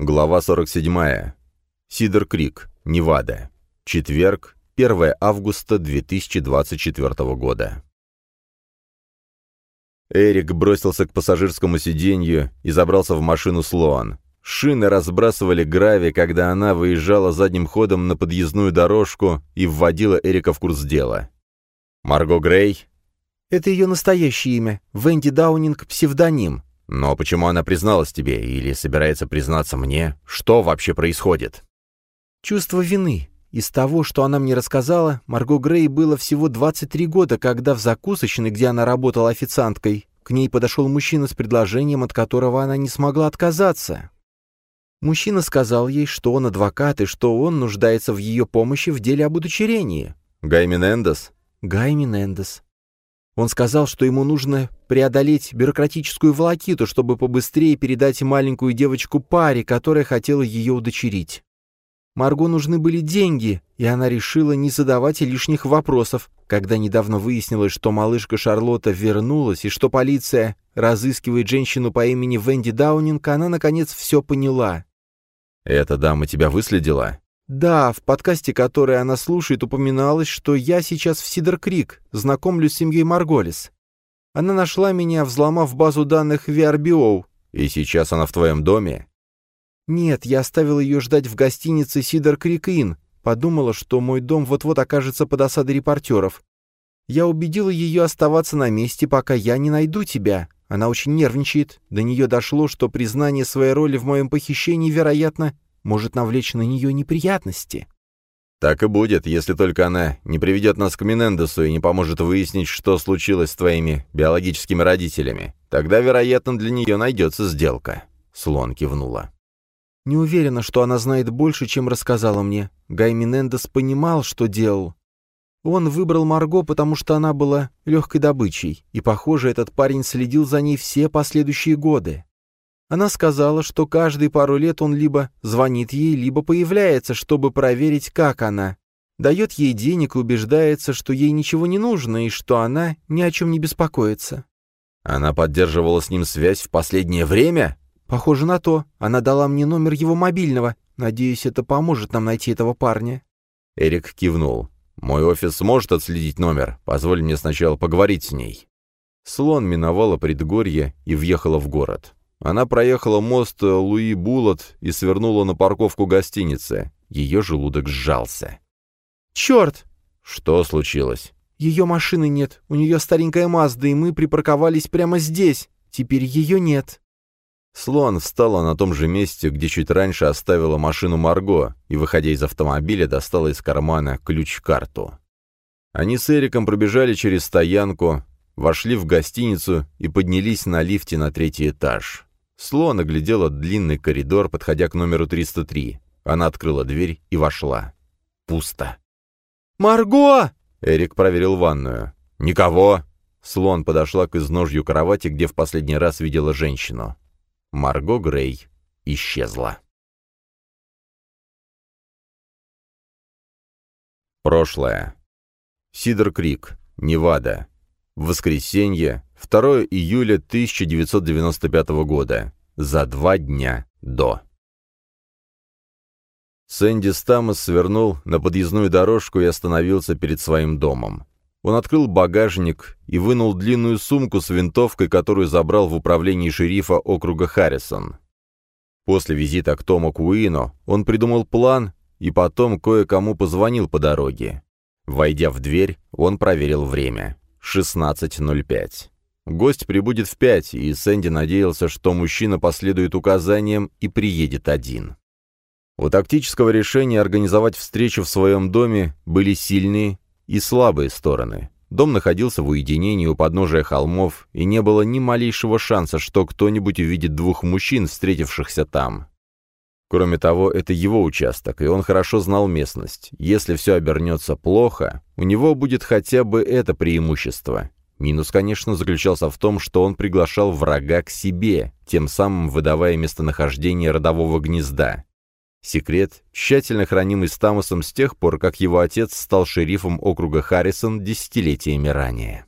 Глава 47. Сидер Крик, Невада. Четверг, 1 августа 2024 года. Эрик бросился к пассажирскому сиденью и забрался в машину Слоан. Шины разбрасывали гравий, когда она выезжала задним ходом на подъездную дорожку и вводила Эрика в курс дела. «Марго Грей?» «Это ее настоящее имя. Венди Даунинг — псевдоним. Но почему она призналась тебе или собирается признаться мне? Что вообще происходит? Чувство вины. Из того, что она мне рассказала, Марго Грей было всего 23 года, когда в закусочной, где она работала официанткой, к ней подошел мужчина с предложением, от которого она не смогла отказаться. Мужчина сказал ей, что он адвокат и что он нуждается в ее помощи в деле об удочерении. Гай Менендес? Гай Менендес. Он сказал, что ему нужно преодолеть бюрократическую волокиту, чтобы побыстрее передать маленькую девочку паре, которая хотела ее удочерить. Марго нужны были деньги, и она решила не задавать лишних вопросов, когда недавно выяснилось, что малышка Шарлотта вернулась и что полиция разыскивает женщину по имени Венди Даунинг, она, наконец, все поняла. «Эта дама тебя выследила?» Да, в подкасте, который она слушает, упоминалось, что я сейчас в Сидер-Крик, знакомлюсь с семьей Марголис. Она нашла меня, взломав базу данных VRBO. И сейчас она в твоем доме? Нет, я оставил ее ждать в гостинице Сидер-Крик Inn. Подумала, что мой дом вот-вот окажется под осадой репортеров. Я убедила ее оставаться на месте, пока я не найду тебя. Она очень нервничает. До нее дошло, что признание своей роли в моем похищении, вероятно, может навлечь на нее неприятности. Так и будет, если только она не приведет нас к Менендесу и не поможет выяснить, что случилось с твоими биологическими родителями. Тогда, вероятно, для нее найдется сделка. Слон кивнула. Не уверена, что она знает больше, чем рассказала мне. Гай Менендес понимал, что делал. Он выбрал Марго, потому что она была легкой добычей, и, похоже, этот парень следил за ней все последующие годы. Она сказала, что каждые пару лет он либо звонит ей, либо появляется, чтобы проверить, как она. Дает ей денег и убеждается, что ей ничего не нужно и что она ни о чем не беспокоится. Она поддерживала с ним связь в последнее время? Похоже на то. Она дала мне номер его мобильного. Надеюсь, это поможет нам найти этого парня. Эрик кивнул. «Мой офис сможет отследить номер. Позволь мне сначала поговорить с ней». Слон миновала предгорье и въехала в город. Она проехала мост Луи Булот и свернула на парковку гостиницы. Ее желудок сжался. «Черт!» «Что случилось?» «Ее машины нет. У нее старенькая Мазда, и мы припарковались прямо здесь. Теперь ее нет». Слон встала на том же месте, где чуть раньше оставила машину Марго, и, выходя из автомобиля, достала из кармана ключ-карту. Они с Эриком пробежали через стоянку, вошли в гостиницу и поднялись на лифте на третий этаж. Слон оглядела длинный коридор, подходя к номеру 303. Она открыла дверь и вошла. Пусто. «Марго!» Эрик проверил ванную. «Никого!» Слон подошла к изножью кровати, где в последний раз видела женщину. Марго Грей исчезла. Прошлое. Сидер Крик, Невада. Воскресенье, 2 июля 1995 года. За два дня до. Сэнди Стамос свернул на подъездную дорожку и остановился перед своим домом. Он открыл багажник и вынул длинную сумку с винтовкой, которую забрал в управлении шерифа округа Харрисон. После визита к Тому Куину он придумал план и потом кое-кому позвонил по дороге. Войдя в дверь, он проверил время. 16.05. Гость прибудет в пять, и Сэнди надеялся, что мужчина последует указаниям и приедет один. У тактического решения организовать встречу в своем доме были сильные и слабые стороны. Дом находился в уединении у подножия холмов, и не было ни малейшего шанса, что кто-нибудь увидит двух мужчин, встретившихся там. Кроме того, это его участок, и он хорошо знал местность. Если все обернется плохо, у него будет хотя бы это преимущество. Минус, конечно, заключался в том, что он приглашал врага к себе, тем самым выдавая местонахождение родового гнезда. Секрет, тщательно хранимый Стамусом с тех пор, как его отец стал шерифом округа Харрисон десятилетиями ранее.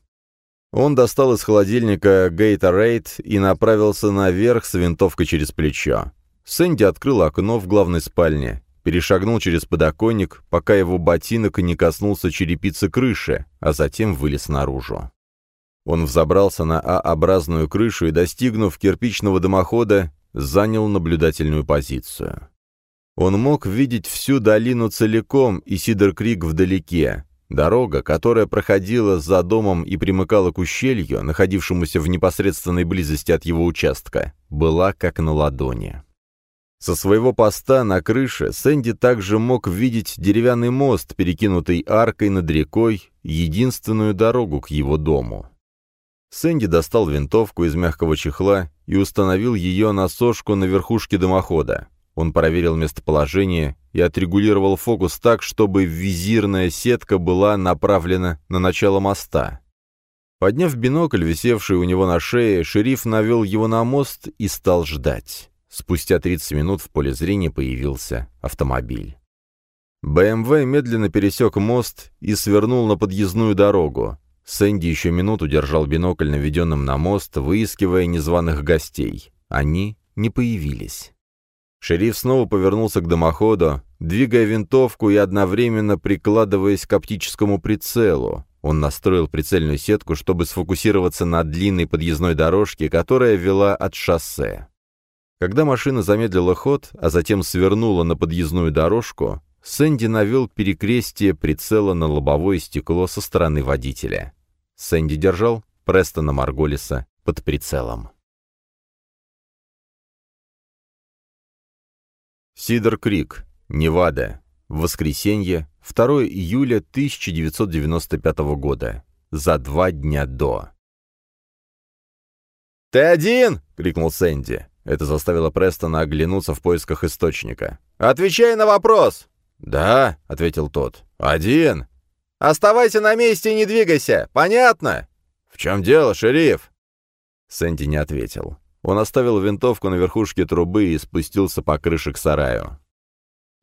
Он достал из холодильника Gatorade и направился наверх с винтовкой через плечо. Сэнди открыл окно в главной спальне, перешагнул через подоконник, пока его ботинок не коснулся черепицы крыши, а затем вылез наружу. Он взобрался на А-образную крышу и, достигнув кирпичного дымохода, занял наблюдательную позицию. Он мог видеть всю долину целиком и Сидер-Крик вдалеке. Дорога, которая проходила за домом и примыкала к ущелью, находившемуся в непосредственной близости от его участка, была как на ладони. Со своего поста на крыше Сэнди также мог видеть деревянный мост, перекинутый аркой над рекой, единственную дорогу к его дому. Сэнди достал винтовку из мягкого чехла и установил ее на сошку на верхушке дымохода. Он проверил местоположение и отрегулировал фокус так, чтобы визирная сетка была направлена на начало моста. Подняв бинокль, висевший у него на шее, шериф навел его на мост и стал ждать. Спустя 30 минут в поле зрения появился автомобиль. БМВ медленно пересек мост и свернул на подъездную дорогу. Сэнди еще минуту держал бинокль наведенным на мост, выискивая незваных гостей. Они не появились. Шериф снова повернулся к дымоходу, двигая винтовку и одновременно прикладываясь к оптическому прицелу. Он настроил прицельную сетку, чтобы сфокусироваться на длинной подъездной дорожке, которая вела от шоссе. Когда машина замедлила ход, а затем свернула на подъездную дорожку, Сэнди навел перекрестие прицела на лобовое стекло со стороны водителя. Сэнди держал Престона Марголиса под прицелом. Сидер Крик, Невада. Воскресенье, 2 июля 1995 года. За два дня до. «Ты один?» — крикнул Сэнди. Это заставило Престона оглянуться в поисках источника. «Отвечай на вопрос!» «Да», — ответил тот. «Один. Оставайся на месте и не двигайся, понятно?» «В чем дело, шериф?» Сэнди не ответил. Он оставил винтовку на верхушке трубы и спустился по крыше к сараю.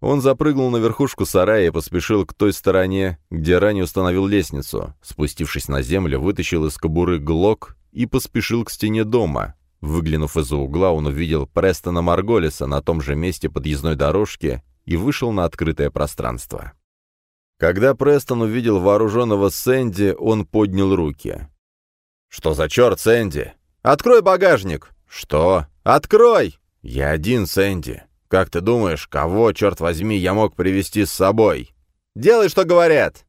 Он запрыгнул на верхушку сарая и поспешил к той стороне, где ранее установил лестницу. Спустившись на землю, вытащил из кобуры глок и поспешил к стене дома. Выглянув из-за угла, он увидел Престона Марголиса на том же месте подъездной дорожки и вышел на открытое пространство. Когда Престон увидел вооруженного Сэнди, он поднял руки. «Что за черт, Сэнди? Открой багажник!» «Что? Открой!» «Я один, Сэнди. Как ты думаешь, кого, черт возьми, я мог привести с собой?» «Делай, что говорят!»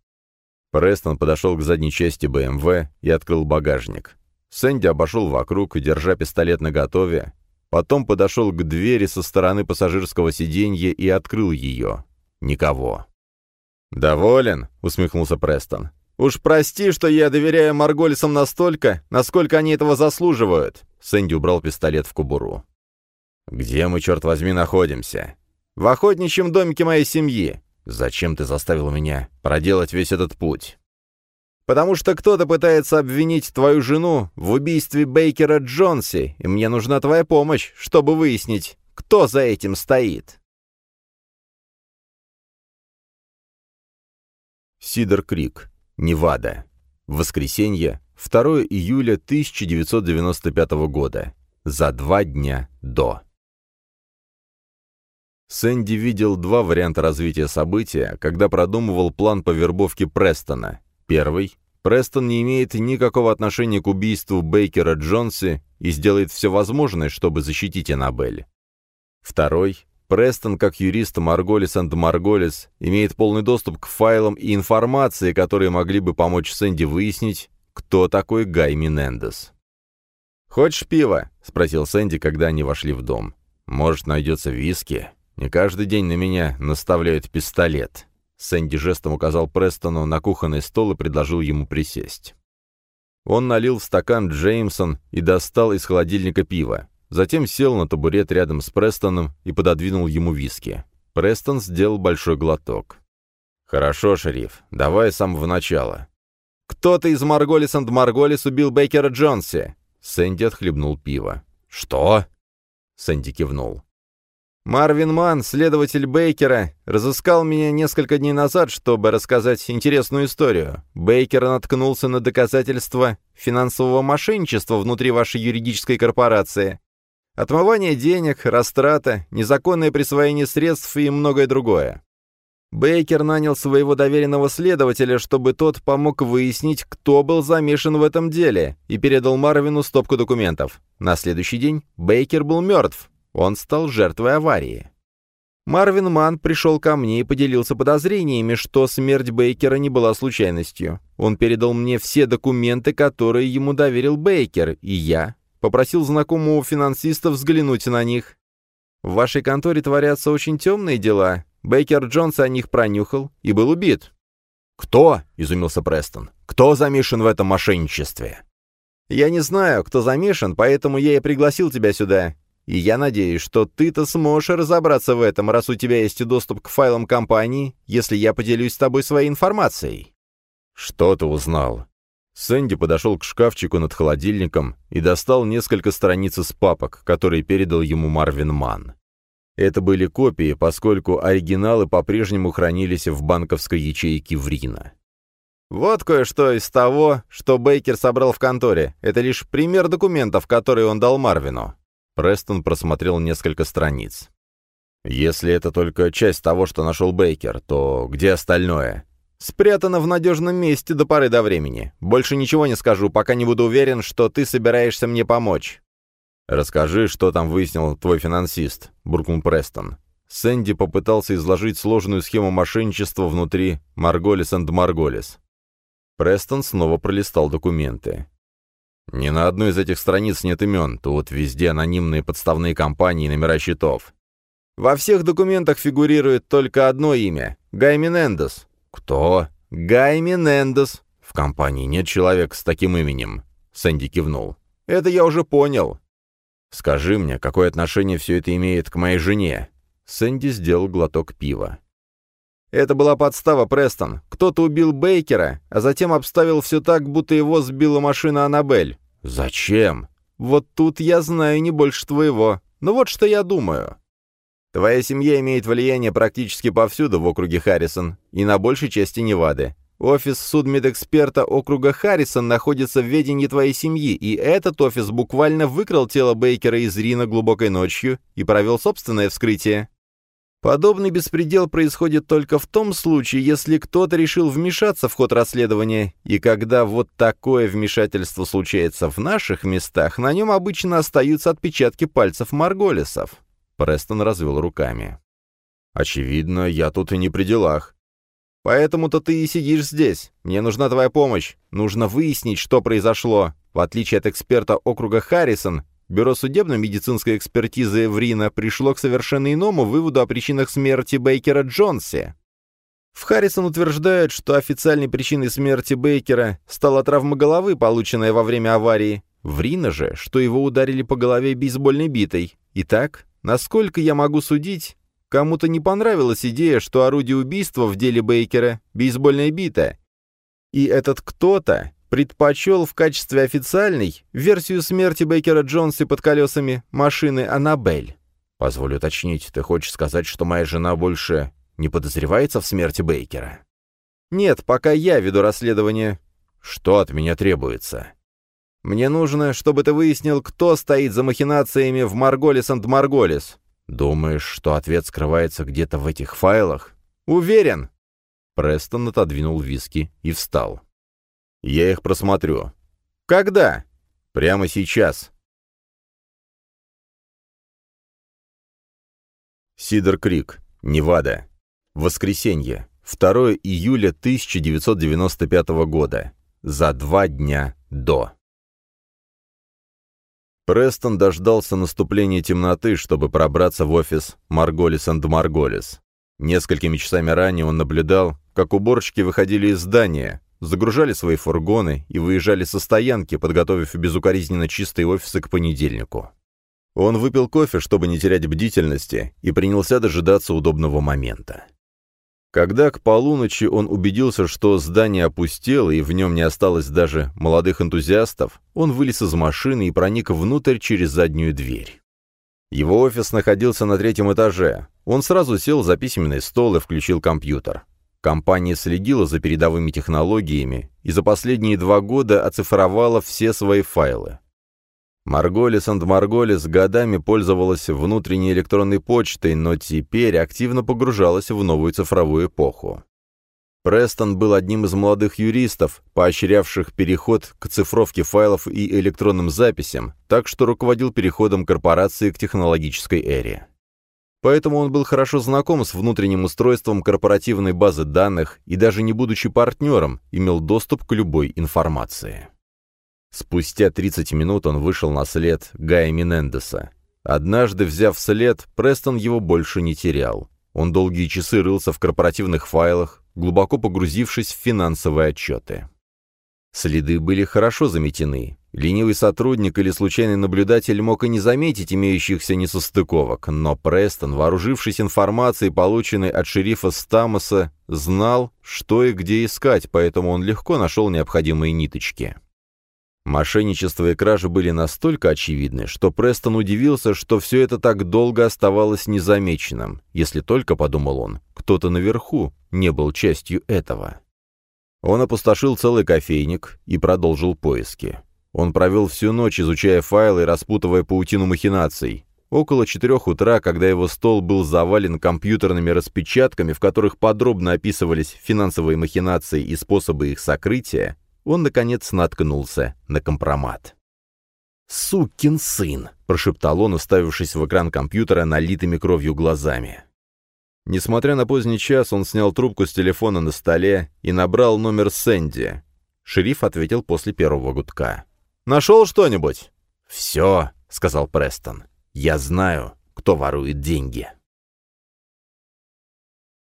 Престон подошел к задней части БМВ и открыл багажник. Сэнди обошел вокруг, держа пистолет наготове. Потом подошел к двери со стороны пассажирского сиденья и открыл ее. Никого. «Доволен?» — усмехнулся Престон. «Уж прости, что я доверяю Марголисам настолько, насколько они этого заслуживают». Сэнди убрал пистолет в кубуру. «Где мы, черт возьми, находимся?» «В охотничьем домике моей семьи. Зачем ты заставил меня проделать весь этот путь?» «Потому что кто-то пытается обвинить твою жену в убийстве Бейкера Джонси, и мне нужна твоя помощь, чтобы выяснить, кто за этим стоит». Сидер Крик, Невада. Воскресенье, 2 июля 1995 года. За два дня до. Сэнди видел два варианта развития события, когда продумывал план по вербовке Престона. Первый. Престон не имеет никакого отношения к убийству Бейкера Джонси и сделает все возможное, чтобы защитить Аннабель. Второй. Престон, как юрист Марголис энд Марголис, имеет полный доступ к файлам и информации, которые могли бы помочь Сэнди выяснить, кто такой Гай Минендес. «Хочешь пива?» — спросил Сэнди, когда они вошли в дом. «Может, найдется виски? Не каждый день на меня наставляют пистолет». Сэнди жестом указал Престону на кухонный стол и предложил ему присесть. Он налил в стакан Джеймсон и достал из холодильника пиво. Затем сел на табурет рядом с Престоном и пододвинул ему виски. Престон сделал большой глоток. «Хорошо, шериф, давай с самого начала». «Кто-то из Марголис энд Марголис убил Бейкера Джонси!» Сэнди отхлебнул пиво. «Что?» Сэнди кивнул. «Марвин Ман, следователь Бейкера, разыскал меня несколько дней назад, чтобы рассказать интересную историю. Бейкер наткнулся на доказательства финансового мошенничества внутри вашей юридической корпорации. Отмывание денег, растрата, незаконное присвоение средств и многое другое. Бейкер нанял своего доверенного следователя, чтобы тот помог выяснить, кто был замешан в этом деле, и передал Марвину стопку документов. На следующий день Бейкер был мертв. Он стал жертвой аварии. Марвин Ман пришел ко мне и поделился подозрениями, что смерть Бейкера не была случайностью. Он передал мне все документы, которые ему доверил Бейкер, и я попросил знакомого финансиста взглянуть на них. В вашей конторе творятся очень темные дела, Бейкер Джонс о них пронюхал и был убит. «Кто?» — изумился Престон. «Кто замешан в этом мошенничестве?» «Я не знаю, кто замешан, поэтому я и пригласил тебя сюда. И я надеюсь, что ты-то сможешь разобраться в этом, раз у тебя есть доступ к файлам компании, если я поделюсь с тобой своей информацией». «Что ты узнал?» Сэнди подошел к шкафчику над холодильником и достал несколько страниц из папок, которые передал ему Марвин Манн. Это были копии, поскольку оригиналы по-прежнему хранились в банковской ячейке Врина. Вот кое-что из того, что Бейкер собрал в конторе. Это лишь пример документов, которые он дал Марвину. Престон просмотрел несколько страниц. Если это только часть того, что нашел Бейкер, то где остальное? Спрятано в надежном месте до поры до времени. Больше ничего не скажу, пока не буду уверен, что ты собираешься мне помочь. «Расскажи, что там выяснил твой финансист», — буркнул Престон. Сэнди попытался изложить сложную схему мошенничества внутри Марголис энд Марголис. Престон снова пролистал документы. «Ни на одной из этих страниц нет имен, тут везде анонимные подставные компании и номера счетов. Во всех документах фигурирует только одно имя — Гай Минендес». «Кто?» «Гай Минендес». «В компании нет человека с таким именем», — Сэнди кивнул. «Это я уже понял. «Скажи мне, какое отношение все это имеет к моей жене?» Сэнди сделал глоток пива. «Это была подстава, Престон. Кто-то убил Бейкера, а затем обставил все так, будто его сбила машина Аннабель». «Зачем?» «Вот тут я знаю не больше твоего. Но вот что я думаю. Твоя семья имеет влияние практически повсюду в округе Харрисон и на большей части Невады. Офис судмедэксперта округа Харрисон находится в ведении твоей семьи, и этот офис буквально выкрал тело Бейкера из Рина глубокой ночью и провел собственное вскрытие. Подобный беспредел происходит только в том случае, если кто-то решил вмешаться в ход расследования, и когда вот такое вмешательство случается в наших местах, на нем обычно остаются отпечатки пальцев Марголисов. Престон развел руками. «Очевидно, я тут и не при делах. Поэтому-то ты и сидишь здесь. Мне нужна твоя помощь. Нужно выяснить, что произошло. В отличие от эксперта округа Харрисон, Бюро судебно-медицинской экспертизы Эврина пришло к совершенно иному выводу о причинах смерти Бейкера Джонси. В Харрисон утверждают, что официальной причиной смерти Бейкера стала травма головы, полученная во время аварии. В Рина же, что его ударили по голове бейсбольной битой. Итак, насколько я могу судить, Кому-то не понравилась идея, что орудие убийства в деле Бейкера — бейсбольная бита. И этот кто-то предпочел в качестве официальной версию смерти Бейкера Джонса под колесами машины «Аннабель». Позволю уточнить, ты хочешь сказать, что моя жена больше не подозревается в смерти Бейкера? Нет, пока я веду расследование. Что от меня требуется? Мне нужно, чтобы ты выяснил, кто стоит за махинациями в Марголис энд Марголис. «Думаешь, что ответ скрывается где-то в этих файлах?» «Уверен!» Престон отодвинул виски и встал. «Я их просмотрю». «Когда?» «Прямо сейчас». Сидер Крик, Невада. Воскресенье, 2 июля 1995 года. За два дня до. Престон дождался наступления темноты, чтобы пробраться в офис Марголис энд Марголис. Несколькими часами ранее он наблюдал, как уборщики выходили из здания, загружали свои фургоны и выезжали со стоянки, подготовив безукоризненно чистые офисы к понедельнику. Он выпил кофе, чтобы не терять бдительности, и принялся дожидаться удобного момента. Когда к полуночи он убедился, что здание опустело и в нем не осталось даже молодых энтузиастов, он вылез из машины и проник внутрь через заднюю дверь. Его офис находился на третьем этаже. Он сразу сел за письменный стол и включил компьютер. Компания следила за передовыми технологиями и за последние два года оцифровала все свои файлы. Марголис энд Марголис годами пользовалась внутренней электронной почтой, но теперь активно погружалась в новую цифровую эпоху. Престон был одним из молодых юристов, поощрявших переход к цифровке файлов и электронным записям, так что руководил переходом корпорации к технологической эре. Поэтому он был хорошо знаком с внутренним устройством корпоративной базы данных и даже не будучи партнером, имел доступ к любой информации. Спустя 30 минут он вышел на след Гая Минендеса. Однажды, взяв след, Престон его больше не терял. Он долгие часы рылся в корпоративных файлах, глубоко погрузившись в финансовые отчеты. Следы были хорошо заметены. Ленивый сотрудник или случайный наблюдатель мог и не заметить имеющихся несостыковок, но Престон, вооружившись информацией, полученной от шерифа Стамоса, знал, что и где искать, поэтому он легко нашел необходимые ниточки. Мошенничество и кражи были настолько очевидны, что Престон удивился, что все это так долго оставалось незамеченным, если только, подумал он, кто-то наверху не был частью этого. Он опустошил целый кофейник и продолжил поиски. Он провел всю ночь, изучая файлы и распутывая паутину махинаций. Около четырех утра, когда его стол был завален компьютерными распечатками, в которых подробно описывались финансовые махинации и способы их сокрытия, он, наконец, наткнулся на компромат. «Сукин сын!» — прошептал он, уставившись в экран компьютера налитыми кровью глазами. Несмотря на поздний час, он снял трубку с телефона на столе и набрал номер Сэнди. Шериф ответил после первого гудка. «Нашел что-нибудь?» «Все», — сказал Престон. «Я знаю, кто ворует деньги».